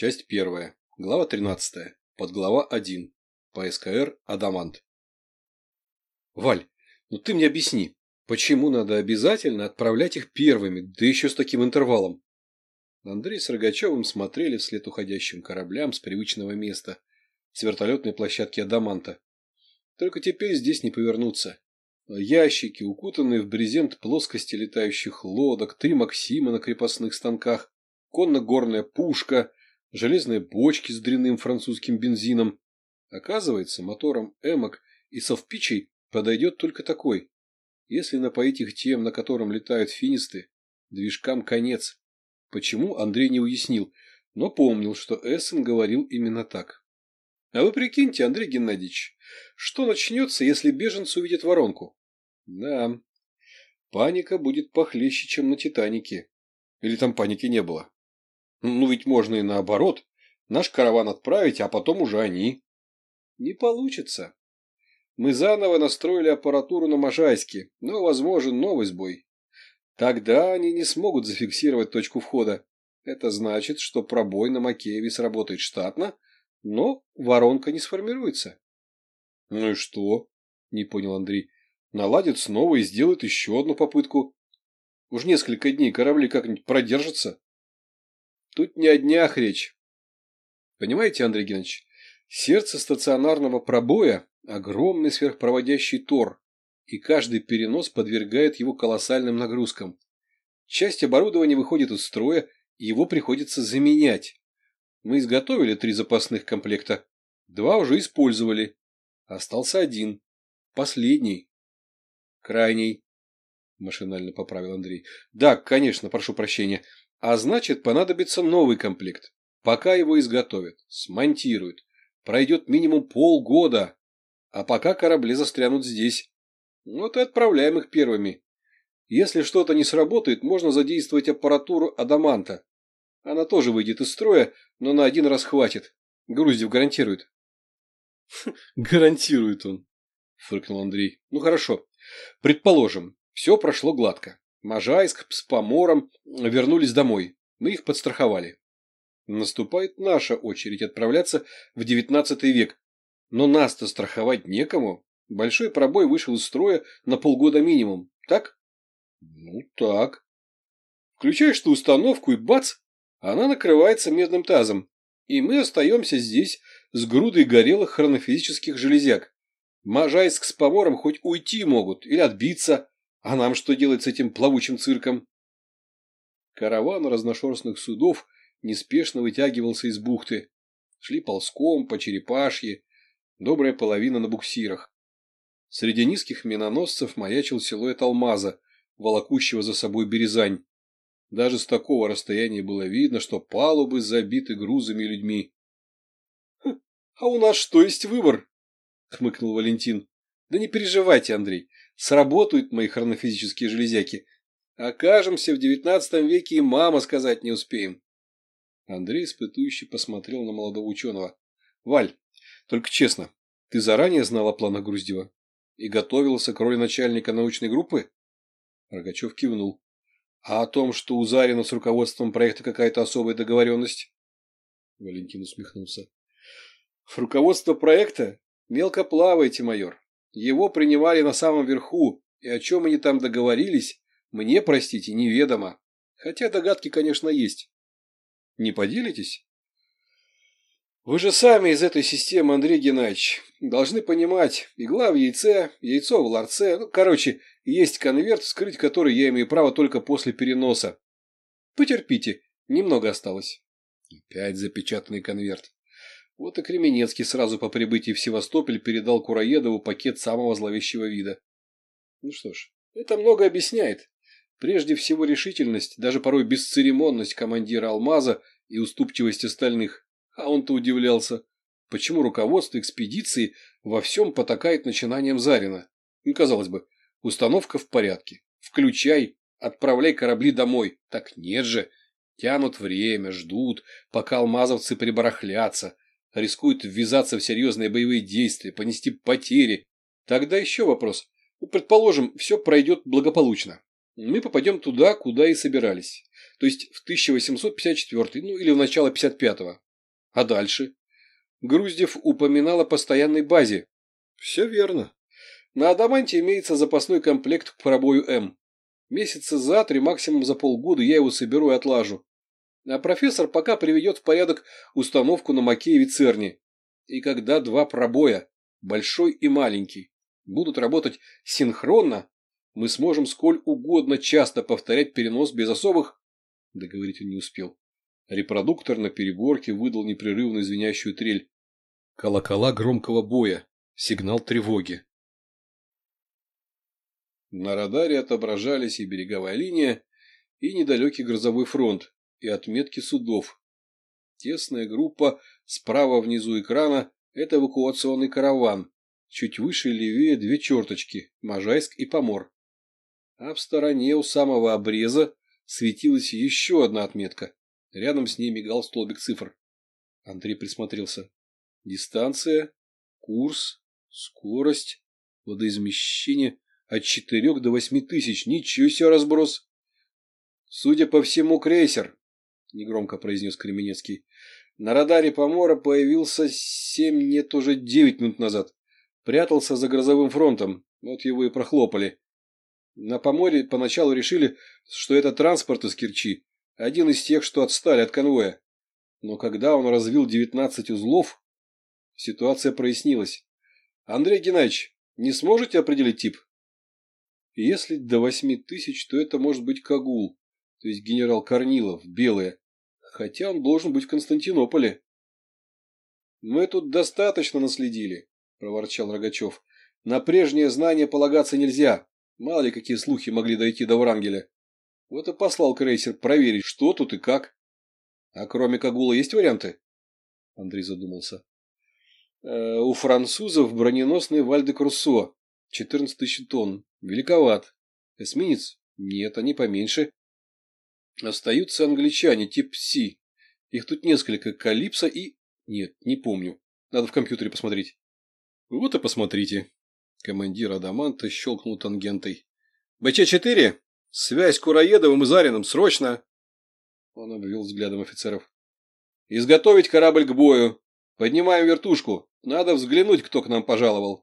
Часть первая. Глава 13. Подглава 1. По СКР «Адамант». Валь, ну ты мне объясни, почему надо обязательно отправлять их первыми, да еще с таким интервалом? Андрей с Рогачевым смотрели вслед уходящим кораблям с привычного места, с вертолетной площадки «Адаманта». Только теперь здесь не повернуться. Ящики, укутанные в брезент плоскости летающих лодок, три Максима на крепостных станках, конно-горная пушка, железные бочки с дрянным французским бензином. Оказывается, мотором эмок и совпичей подойдет только такой. Если напоить их тем, на котором летают финисты, движкам конец. Почему, Андрей не уяснил, но помнил, что Эссен говорил именно так. А вы прикиньте, Андрей Геннадьевич, что начнется, если беженцы увидят воронку? Да, паника будет похлеще, чем на Титанике. Или там паники не было? Ну ведь можно и наоборот. Наш караван отправить, а потом уже они. Не получится. Мы заново настроили аппаратуру на Можайске, но возможен новый сбой. Тогда они не смогут зафиксировать точку входа. Это значит, что пробой на Макееве сработает штатно, но воронка не сформируется. — Ну и что? — не понял Андрей наладит снова и сделает еще одну попытку. Уж несколько дней корабли как-нибудь продержатся. Тут не о днях речь. Понимаете, Андрей Геннадьевич, сердце стационарного пробоя – огромный сверхпроводящий тор, и каждый перенос подвергает его колоссальным нагрузкам. Часть оборудования выходит из строя, и его приходится заменять. Мы изготовили три запасных комплекта, два уже использовали. Остался один, последний. Крайний. Машинально поправил Андрей. Да, конечно, прошу прощения. А значит, понадобится новый комплект. Пока его изготовят, смонтируют. Пройдет минимум полгода. А пока корабли застрянут здесь. Вот и отправляем их первыми. Если что-то не сработает, можно задействовать аппаратуру Адаманта. Она тоже выйдет из строя, но на один раз хватит. Груздев гарантирует. Гарантирует он, фыркнул Андрей. Ну хорошо. Предположим, все прошло гладко. Можайск с Помором вернулись домой. Мы их подстраховали. Наступает наша очередь отправляться в девятнадцатый век. Но нас-то страховать некому. Большой пробой вышел из строя на полгода минимум. Так? Ну, так. Включаешь ты установку и бац, она накрывается медным тазом. И мы остаемся здесь с грудой горелых хронофизических железяк. Можайск с Повором хоть уйти могут или отбиться, а нам что делать с этим плавучим цирком? Караван разношерстных судов неспешно вытягивался из бухты. Шли ползком по черепашье, добрая половина на буксирах. Среди низких миноносцев маячил силуэт алмаза, волокущего за собой березань. Даже с такого расстояния было видно, что палубы забиты грузами и людьми. «Хм, — А у нас что, есть выбор? — хмыкнул Валентин. — Да не переживайте, Андрей. Сработают мои хронофизические железяки. Окажемся в девятнадцатом веке и мама сказать не успеем. Андрей испытующе посмотрел на молодого ученого. — Валь, только честно, ты заранее знал о планах Груздева? И готовился к роли начальника научной группы? Рогачев кивнул. — А о том, что у Зарина с руководством проекта какая-то особая договоренность? Валентин усмехнулся. — Руководство проекта Мелко плавайте, майор. Его принимали на самом верху, и о чем они там договорились, мне, простите, неведомо. Хотя догадки, конечно, есть. Не поделитесь? Вы же сами из этой системы, Андрей Геннадьевич, должны понимать, игла в яйце, яйцо в ларце, ну, короче, есть конверт, вскрыть который я имею право только после переноса. Потерпите, немного осталось. Опять запечатанный конверт. Вот и Кременецкий сразу по прибытии в Севастополь передал Кураедову пакет самого зловещего вида. Ну что ж, это много объясняет. Прежде всего решительность, даже порой бесцеремонность командира «Алмаза» и уступчивость остальных. А он-то удивлялся, почему руководство экспедиции во всем потакает начинанием Зарина. Ну, казалось бы, установка в порядке. Включай, отправляй корабли домой. Так нет же. Тянут время, ждут, пока алмазовцы прибарахлятся рискует ввязаться в серьезные боевые действия, понести потери. Тогда еще вопрос. Ну, предположим, все пройдет благополучно. Мы попадем туда, куда и собирались. То есть в 1854, ну или в начало 55-го. А дальше? Груздев упоминал о постоянной базе. Все верно. На Адаманте имеется запасной комплект к пробою М. Месяца за три, максимум за полгода я его соберу и отлажу. А профессор пока приведет в порядок установку на Макееве Церни. И когда два пробоя, большой и маленький, будут работать синхронно, мы сможем сколь угодно часто повторять перенос без особых... Договорить он не успел. Репродуктор на переборке выдал непрерывно звенящую трель. Колокола громкого боя. Сигнал тревоги. На радаре отображались и береговая линия, и недалекий грозовой фронт, и отметки судов. Тесная группа справа внизу экрана – это эвакуационный караван. Чуть выше и левее две черточки – Можайск и Помор. А в стороне у самого обреза светилась еще одна отметка. Рядом с ней мигал столбик цифр. Андрей присмотрелся. Дистанция, курс, скорость, водоизмещение от четырех до восьми тысяч. Ничего себе разброс. Судя по всему, крейсер, негромко произнес Кременецкий. На радаре Помора появился семь, нет, уже девять минут назад. Прятался за грозовым фронтом. Вот его и прохлопали. На Поморе поначалу решили, что это транспорт из Керчи, один из тех, что отстали от конвоя. Но когда он развил 19 узлов, ситуация прояснилась. Андрей Геннадьевич, не сможете определить тип? Если до восьми тысяч, то это может быть Кагул, то есть генерал Корнилов, белые, хотя он должен быть в Константинополе. Мы тут достаточно наследили, проворчал Рогачев. На прежнее знание полагаться нельзя. Мало ли какие слухи могли дойти до Врангеля. Вот и послал крейсер проверить, что тут и как. А кроме Кагула есть варианты? Андрей задумался. Э, у французов броненосный Вальде Круссо. 14 тысяч тонн. Великоват. Эсминец? Нет, они поменьше. Остаются англичане, тип Си. Их тут несколько. Калипсо и... Нет, не помню. Надо в компьютере посмотреть. Вот и посмотрите. Командир Адаманта щелкнул тангентой. БЧ-4? Связь с Кураедовым и Зариным, срочно! Он обвел взглядом офицеров. Изготовить корабль к бою. Поднимаем вертушку. Надо взглянуть, кто к нам пожаловал.